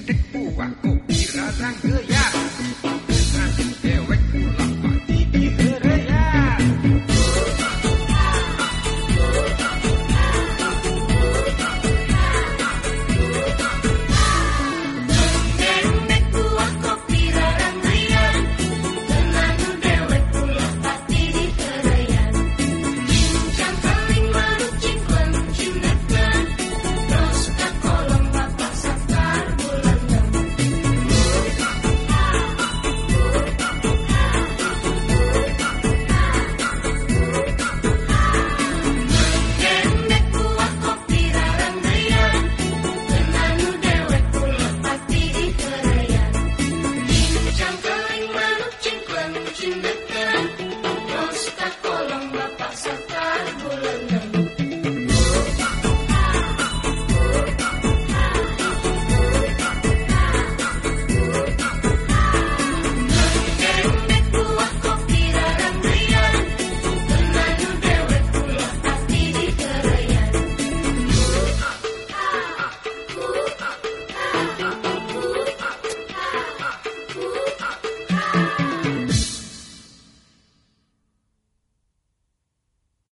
Tipu aku biradang Thank you.